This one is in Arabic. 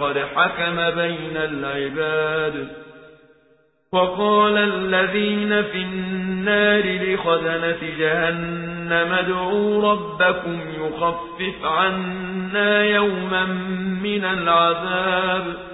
الله قد حكم بين العباد وقال الذين في النار لخزنة جهنم ادعوا ربكم يخفف عنا يوما من العذاب